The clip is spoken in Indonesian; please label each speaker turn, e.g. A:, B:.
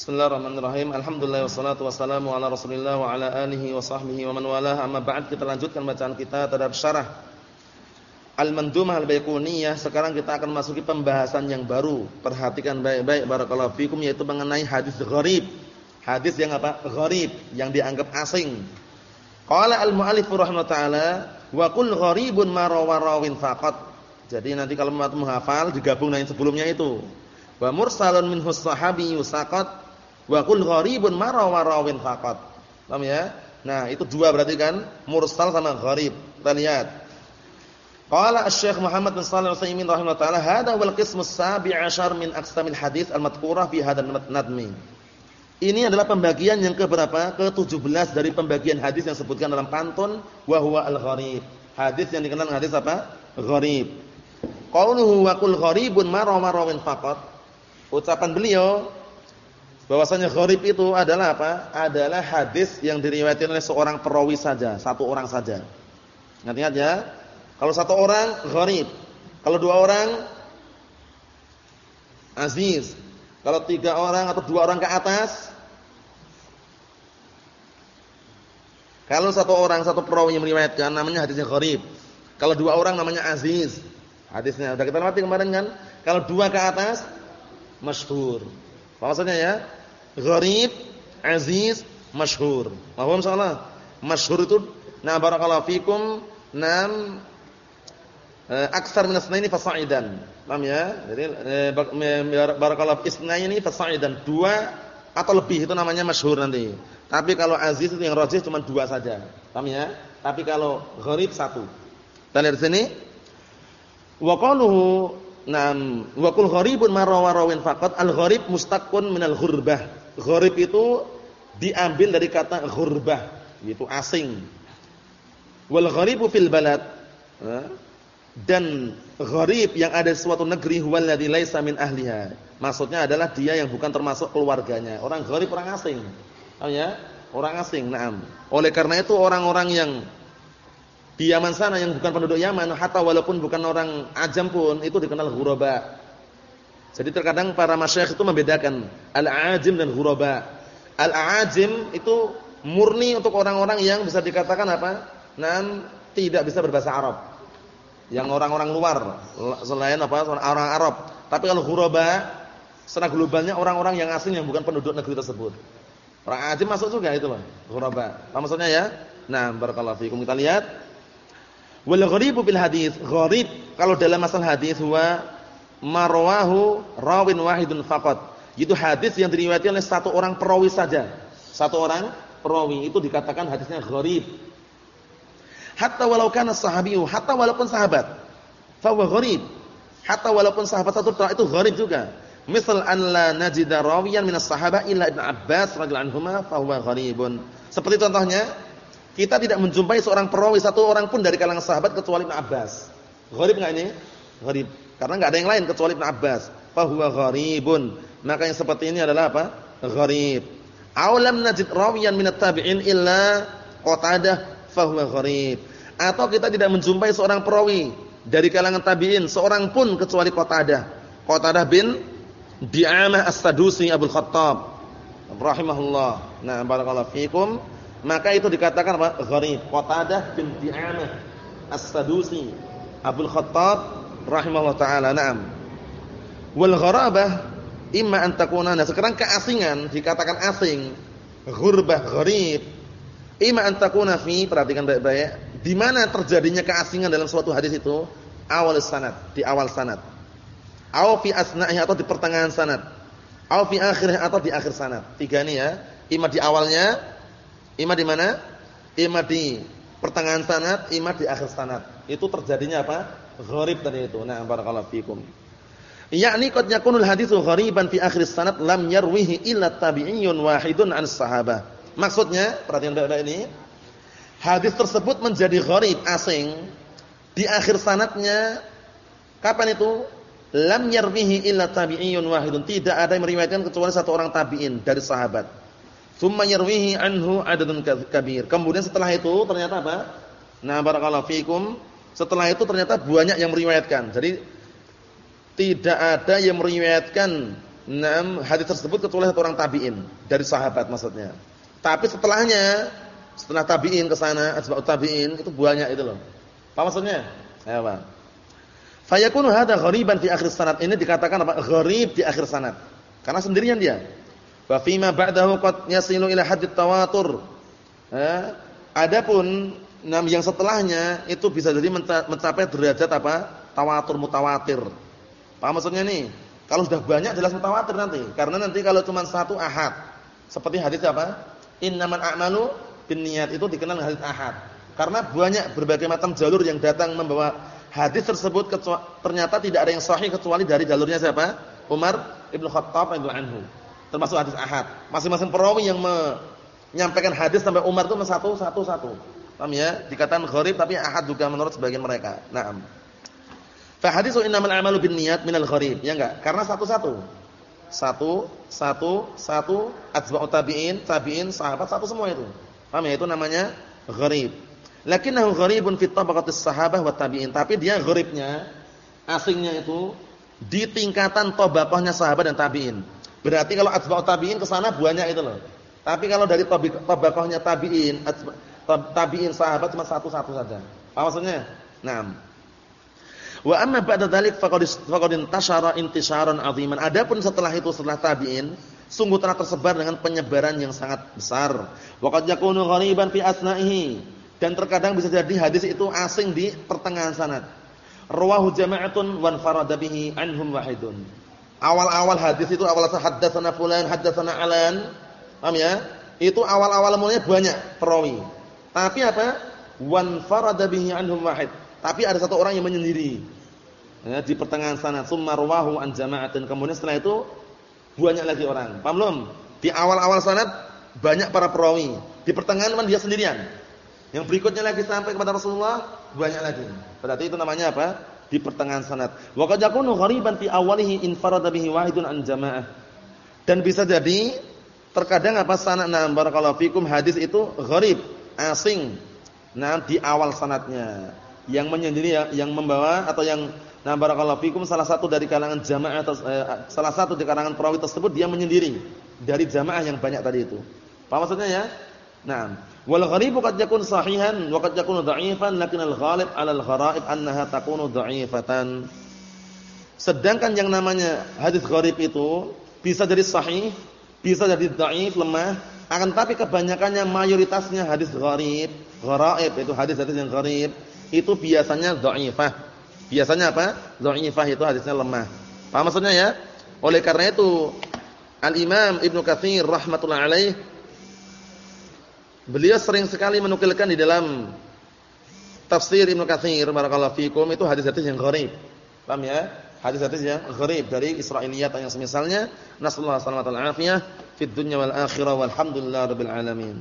A: Bismillahirrahmanirrahim. Alhamdulillah wassalatu wassalamu ala Rasulillah wa ala alihi wa sahbihi wa man walah. Amma ba'd kita lanjutkan bacaan kita terhadap syarah Al-Mandumah Al-Baiquniyah. Sekarang kita akan masuki pembahasan yang baru. Perhatikan baik-baik barakallahu fikum yaitu mengenai hadis gharib. Hadis yang apa? Gharib, yang dianggap asing. Qala al-mu'allif rahimahullah taala wa qul gharibun ma rawin faqat. Jadi nanti kalau mau menghafal digabung dengan sebelumnya itu. Wa mursalun minhu sahabi yusaqat Wa kul gharibun marawa rawin faqat. Paham ya? Nah, itu dua berarti kan? Mursal sama gharib. Kita lihat. Qala Asy-Syaikh Muhammad bin Shalih Al-Utsaimin rahimahullah taala, "Hadza wal qismu as-sabi' 'ashar min aqsamil hadits al-madhkurah fi hadzal nadmi." Ini adalah pembagian yang ke berapa? Ke-17 dari pembagian hadis yang disebutkan dalam pantun wa huwa al-gharib. Hadis yang dikenal hadis apa? Gharib. Qauluhu wa qul gharibun ma rawin faqat. Ucapan beliau bahwasanya gharib itu adalah apa? Adalah hadis yang diriwayatkan oleh seorang perawi saja, satu orang saja. Ingat-ingat ya. Kalau satu orang gharib, kalau dua orang aziz, kalau tiga orang atau dua orang ke atas Kalau satu orang satu perawi yang meriwayatkan namanya hadisnya gharib. Kalau dua orang namanya aziz. Hadisnya sudah kita lewati kemarin kan? Kalau dua ke atas masyhur. Maksudnya ya? Gharib, aziz, masyhur. Paham salah? Masyhur itu na barakallahu fikum nam eh, aksar min asnaini fasa'idan. Paham ya? Jadi eh, barakallahu isnaini fasa'idan. Dua atau lebih itu namanya masyhur nanti. Tapi kalau aziz itu yang rajih cuma dua saja. Paham ya? Tapi kalau gharib satu. Lihat di sini. Wa qaluhu nam wa kul gharibun rawin faqat al-gharib mustaqun minal ghurbah. Gharib itu diambil dari kata ghurbah, yaitu asing. Wal gharibu fil balad dan gharib yang ada di suatu negeri huwallazi laisa min ahliha. Maksudnya adalah dia yang bukan termasuk keluarganya. Orang gharib orang asing. Oh ya? Orang asing, na'am. Oleh karena itu orang-orang yang di Yaman sana yang bukan penduduk Yaman, hatta walaupun bukan orang ajam pun itu dikenal ghuraba. Jadi terkadang para masyayikh itu membedakan al-ajim dan ghuraba. Al-ajim itu murni untuk orang-orang yang bisa dikatakan apa? Nan tidak bisa berbahasa Arab. Yang orang-orang luar selain apa? orang Arab. Tapi kalau ghuraba secara globalnya orang-orang yang asing yang bukan penduduk negeri tersebut. Orang ajim masuk juga itu, Pak. Ghuraba. Apa maksudnya ya? Nah, barakallahu fiikum. Kita lihat. Wal gharibu bil hadis. Gharib kalau dalam masalah hadis huwa marwahu rawin wahidun faqat. Itu hadis yang diriwayatkan oleh satu orang perawi saja. Satu orang perawi itu dikatakan hadisnya gharib. Hatta walau kana sahabiyu, hatta walaupun sahabat. Fa huwa gharib. Hatta walaupun sahabat satu itu gharib juga. Misal an la najida rawiyan minas sahaba illa Ibnu Abbas radhiyallahu anhuma fa huwa gharibun. Seperti contohnya, kita tidak menjumpai seorang perawi satu orang pun dari kalangan sahabat kecuali Ibnu Abbas. Gharib enggak ini? Gharib. Karena enggak ada yang lain kecuali Ibnu Abbas. Fa huwa gharibun. Maka yang seperti ini adalah apa? Gharib. Aw lam najid rawiyan minat tabi'in illa Qatadah fa huwa gharib. Atau kita tidak menjumpai seorang perawi dari kalangan tabi'in seorang pun kecuali Qatadah. Qatadah bin Di'amah As-Sadusi Abdul Khattab rahimahullah. Nah, barakallahu fikum. Maka itu dikatakan apa? Gharib. Qatadah bin Di'amah As-Sadusi Abdul Khattab rahimahullah taala. Naam. Wal gharabah imma an takuna nah sekarang keasingan dikatakan asing. Ghurbah, gharib. Imma an takuna fi perhatikan baik-baik. Di mana terjadinya keasingan dalam suatu hadis itu? Awal sanad, di awal sanad. Aw fi asna'ihi atau di pertengahan sanad. Aw fi akhirih atau di akhir sanad. Tiga ini ya. Ima di awalnya, ima di mana? Ima di pertengahan sanad, ima di akhir sanad. Itu terjadinya apa? Gharib tadi itu. Nah, barakallahu fikum. Yakni qad yakunul haditsu ghariban fi akhir sanad lam yarwihi illa tabi'iyyun wahidun an sahabah. Maksudnya, perhatian baik-baik ini, hadis tersebut menjadi gharib asing di akhir sanadnya kapan itu? Lam yarwihi illa tabi'iyyun wahidun. Tidak ada yang meriwayatkan kecuali satu orang tabi'in dari sahabat. Tsumma yarwihi anhu adadun kabir. Kemudian setelah itu ternyata apa? Nah, barakallahu fikum setelah itu ternyata banyak yang meriwayatkan. Jadi tidak ada yang meriwayatkan enam hadis tersebut kecuali satu orang tabi'in dari sahabat maksudnya. Tapi setelahnya setelah tabi'in ke sana, asbab tabi'in itu banyak itu loh. Apa maksudnya? Ya, Pak. Fayakunu hadza ghariban fi akhir sanad. Ini dikatakan apa? Gharib di akhir sanad. Karena sendirian dia. Wa fi ma ba'dahu qad yasilu ila hadd tawatur. Eh, adapun nam yang setelahnya itu bisa jadi mencapai derajat apa? Tawatur mutawatir. Paham maksudnya nih? Kalau sudah banyak jelas mutawatir nanti. Karena nanti kalau cuma satu ahad. Seperti hadis apa? Innamal a'malu binniyat itu dikenal hadis ahad. Karena banyak berbagai macam jalur yang datang membawa hadis tersebut ternyata tidak ada yang sahih kecuali dari jalurnya siapa? Umar Ibnu Khattab radhiyallahu anhu. Termasuk hadis ahad. Masing-masing perawi yang menyampaikan hadis sampai Umar itu satu satu satu. Paham ya? Dikatakan gharib tapi ahad juga menurut sebagian mereka. Naam. Fa hadisu innamal a'malu binniyat minal gharib. Ya enggak? Karena satu-satu. Satu, satu, satu, atba'u tabi'in, tabi'in, sahabat, satu semua itu. Paham ya? Itu namanya gharib. Lakinnahu gharibun fi tabaqatis sahabah wa tabi'in. Tapi dia gharibnya, asingnya itu di tingkatan tabaqahnya sahabat dan tabi'in. Berarti kalau atba'u tabi'in ke sana banyak itu loh. Tapi kalau dari tabaqahnya tabi'in, tabi'in sahabat cuma satu-satu saja. Apa maksudnya? Naam. Wa amma ba'da dzalik faqad faqad intashara intisharan 'aziman. Adapun setelah itu setelah tabi'in, sungguh telah tersebar dengan penyebaran yang sangat besar. Wa qad yakunu ghariban fi asna'ihi. Dan terkadang bisa jadi hadis itu asing di pertengahan sanad. Rawahu jama'atun wan farada bihi anhum wahidun. Awal-awal hadis itu awal haddatsana fulan, haddatsana alan. Paham ya? Itu awal-awal mulanya banyak perawi. Tapi apa? Wan farada bihi anhum wahid tapi ada satu orang yang menyendiri. Ya, di pertengahan sana, summa rawahu an jama'atin. Kemudian setelah itu banyak lagi orang. Paham belum? Di awal-awal sanad banyak para perawi. Di pertengahan man dia sendirian. Yang berikutnya lagi sampai kepada Rasulullah banyak lagi. Berarti itu namanya apa? Di pertengahan sanad. Wa qad yakunu ghariban fi awwalihi infarada bihi wahidun an jama'ah. Dan bisa jadi terkadang apa sanad nah barakallahu fikum hadis itu gharib, asing. Nah, di awal sanadnya yang menyendiri ya, yang membawa atau yang nah barakallahu fikum salah satu dari kalangan jamaah atau eh, salah satu di kalangan perawi tersebut dia menyendiri dari jamaah yang banyak tadi itu. Apa maksudnya ya? Nah, wal gharibu qad yakun sahihan wa qad yakunu dha'ifan lakin al ghalib 'ala al gharaib annaha takunu dha'ifatan. Sedangkan yang namanya hadis gharib itu bisa jadi sahih, bisa jadi dhaif, lemah, akan tapi kebanyakannya mayoritasnya hadis gharib, gharaib itu hadis-hadis yang gharib itu biasanya dhaifah. Biasanya apa? Dhaifah itu hadisnya lemah. Paham maksudnya ya? Oleh karena itu Al-Imam Ibnu Katsir rahimatullah alaih beliau sering sekali menukilkan di dalam tafsir Ibnu Katsir barakallahu fikum itu hadis-hadis yang gharib. Paham ya? Hadis-hadis yang gharib dari Israiliyat yang semisalnya. Nasallahu alaihi wasallam fid dunya wal akhirah walhamdulillah rabbil alamin.